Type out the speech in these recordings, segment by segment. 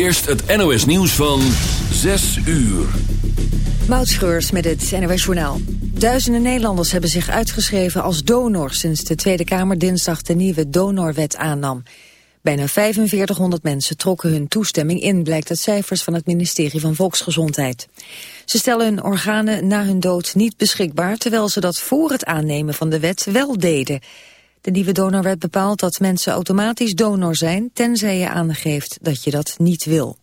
eerst het NOS nieuws van 6 uur. Moutschreurs met het NOS Journaal. Duizenden Nederlanders hebben zich uitgeschreven als donor... sinds de Tweede Kamer dinsdag de nieuwe donorwet aannam. Bijna 4500 mensen trokken hun toestemming in... blijkt uit cijfers van het ministerie van Volksgezondheid. Ze stellen hun organen na hun dood niet beschikbaar... terwijl ze dat voor het aannemen van de wet wel deden... De nieuwe donorwet bepaalt dat mensen automatisch donor zijn... tenzij je aangeeft dat je dat niet wil.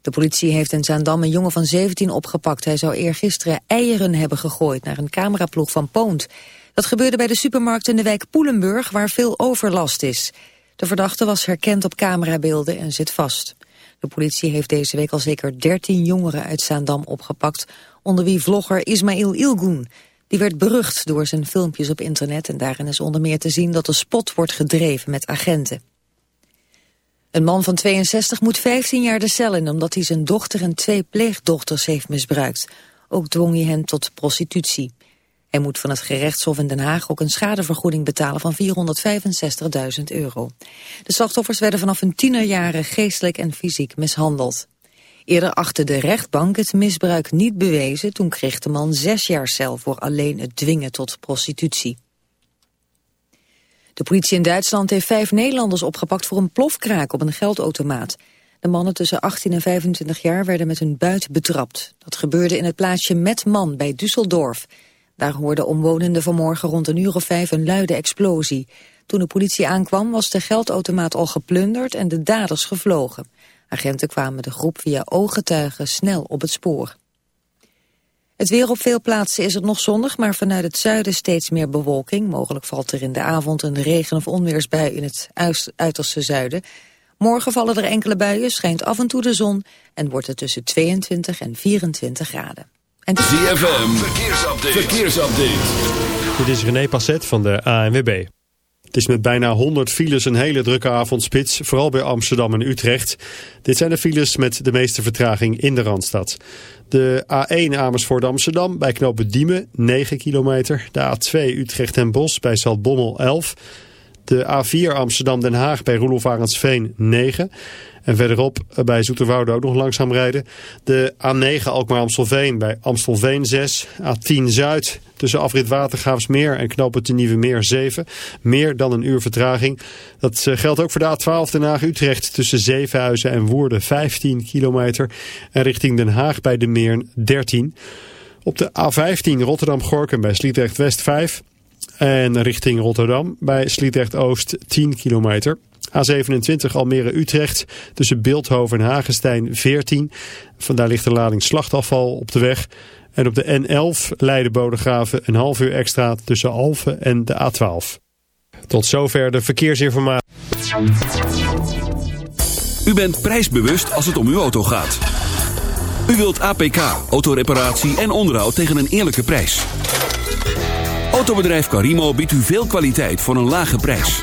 De politie heeft in Zaandam een jongen van 17 opgepakt. Hij zou eergisteren eieren hebben gegooid naar een cameraploeg van Poont. Dat gebeurde bij de supermarkt in de wijk Poelenburg, waar veel overlast is. De verdachte was herkend op camerabeelden en zit vast. De politie heeft deze week al zeker 13 jongeren uit Zaandam opgepakt... onder wie vlogger Ismail Ilgun... Die werd berucht door zijn filmpjes op internet en daarin is onder meer te zien dat de spot wordt gedreven met agenten. Een man van 62 moet 15 jaar de cel in omdat hij zijn dochter en twee pleegdochters heeft misbruikt. Ook dwong hij hen tot prostitutie. Hij moet van het gerechtshof in Den Haag ook een schadevergoeding betalen van 465.000 euro. De slachtoffers werden vanaf hun tienerjaren geestelijk en fysiek mishandeld. Eerder achtte de rechtbank het misbruik niet bewezen. Toen kreeg de man zes jaar cel voor alleen het dwingen tot prostitutie. De politie in Duitsland heeft vijf Nederlanders opgepakt voor een plofkraak op een geldautomaat. De mannen tussen 18 en 25 jaar werden met hun buit betrapt. Dat gebeurde in het plaatsje Metman bij Düsseldorf. Daar hoorden omwonenden vanmorgen rond een uur of vijf een luide explosie. Toen de politie aankwam was de geldautomaat al geplunderd en de daders gevlogen. Agenten kwamen de groep via ooggetuigen snel op het spoor. Het weer op veel plaatsen is het nog zonnig, maar vanuit het zuiden steeds meer bewolking. Mogelijk valt er in de avond een regen- of onweersbui in het uiterste zuiden. Morgen vallen er enkele buien, schijnt af en toe de zon... en wordt het tussen 22 en 24 graden. En ZFM, verkeersupdate. verkeersupdate. Dit is René Passet van de ANWB. Het is met bijna 100 files een hele drukke avondspits, vooral bij Amsterdam en Utrecht. Dit zijn de files met de meeste vertraging in de Randstad. De A1 Amersfoort Amsterdam bij knopen Diemen 9 kilometer. De A2 Utrecht en Bos bij Zaltbommel 11. De A4 Amsterdam Den Haag bij Roelof 9. En verderop eh, bij Zoeterwoude ook nog langzaam rijden. De A9 Alkmaar Amstelveen bij Amstelveen 6. A10 Zuid tussen afrit Watergraafsmeer en knopen de Nieuwe Meer 7. Meer dan een uur vertraging. Dat eh, geldt ook voor de A12 Den Haag-Utrecht tussen Zevenhuizen en Woerden 15 kilometer. En richting Den Haag bij de Meer 13. Op de A15 Rotterdam-Gorkum bij Sliedrecht-West 5. En richting Rotterdam bij Sliedrecht-Oost 10 kilometer. A27 Almere-Utrecht tussen Beeldhoven en Hagenstein 14. Vandaar ligt de lading slachtafval op de weg. En op de N11 Leiden-Bodegraven een half uur extra tussen Alphen en de A12. Tot zover de verkeersinformatie. U bent prijsbewust als het om uw auto gaat. U wilt APK, autoreparatie en onderhoud tegen een eerlijke prijs. Autobedrijf Carimo biedt u veel kwaliteit voor een lage prijs.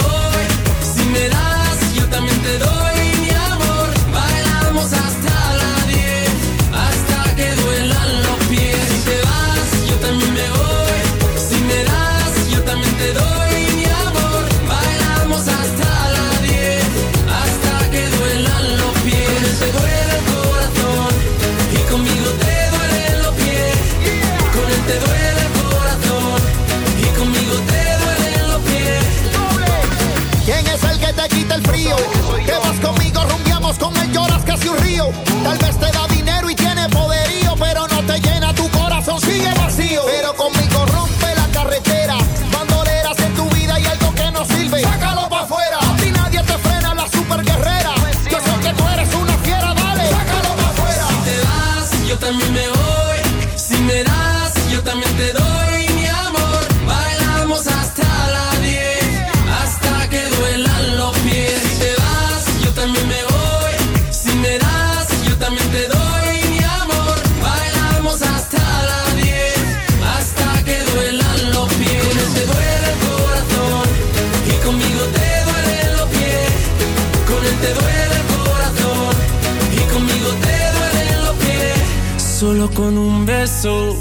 Beso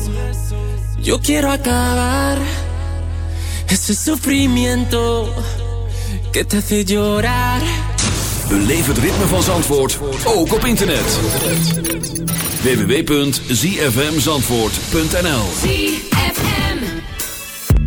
yo quiero acabar ese sufrimiento que te hace llorar. Beleef het ritme van Zandvoort, ook op internet. www.zfmzandvoort.nl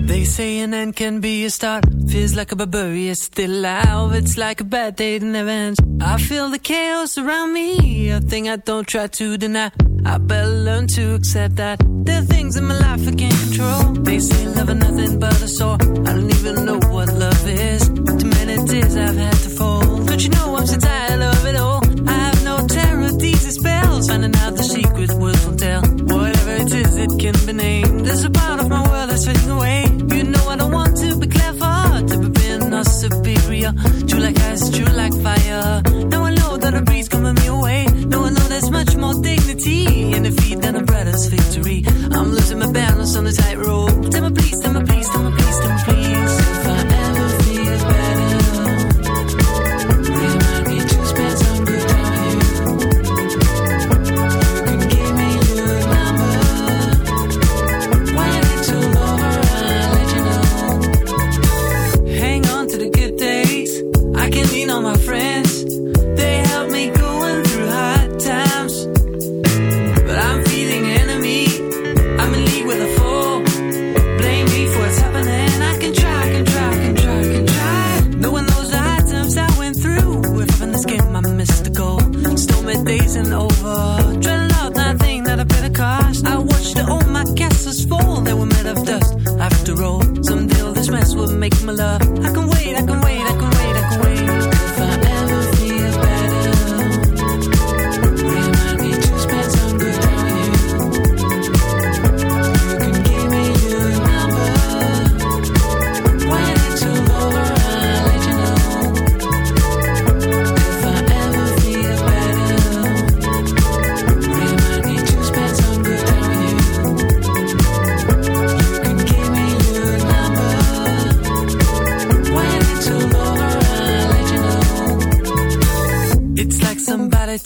They say an end can be a start. Feels like a barbarian still alive. It's like a bad day that never ends. I feel the chaos around me. A thing I don't try to deny. I better learn to accept that there are things in my life I can't control. They say love is nothing but a sore. I don't even know what love is. Too many tears I've had to fold. Don't you know I'm so tired of it all? I have no terror these spells. Finding out the secret words will tell. Whatever it is, it can be named. There's a part of my world that's fading away. You know I don't want to be clever, to be being or superior. True like ice, true like fire. Now I than a brother's victory. I'm losing my balance on the tightrope. Tell me please, tell me please, tell me please.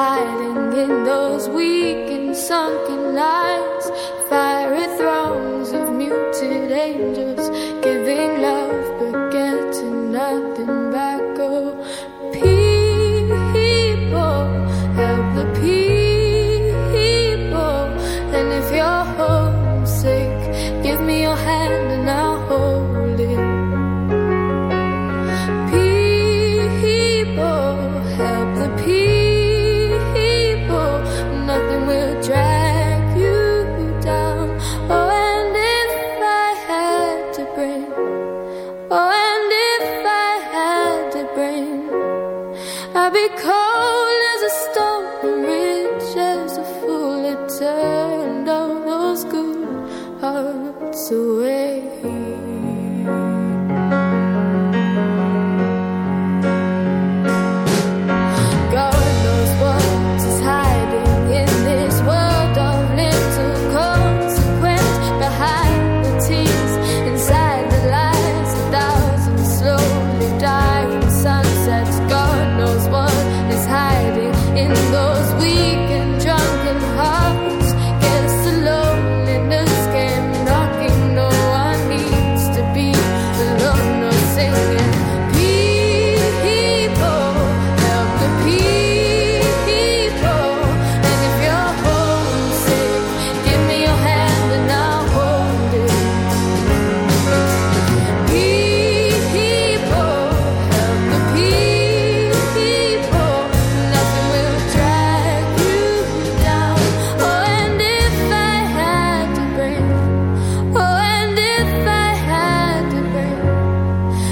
Hiding in those weak and sunken lines. Fiery thrones of muted angels giving love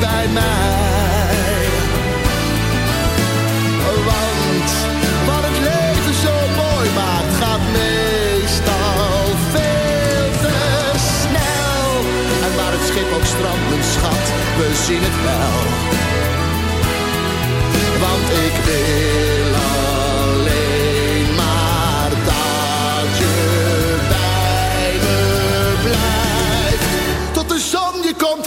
bij mij. Want wat het leven zo mooi maakt, gaat meestal veel te snel. En waar het schip ook strandt, mijn schat, we zien het wel. Want ik wil alleen maar dat je bij me blijft. Tot de zon je komt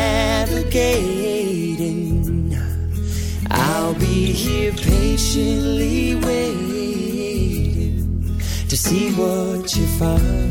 here patiently waiting to see what you find.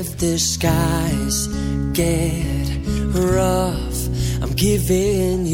if the skies get rough, I'm giving you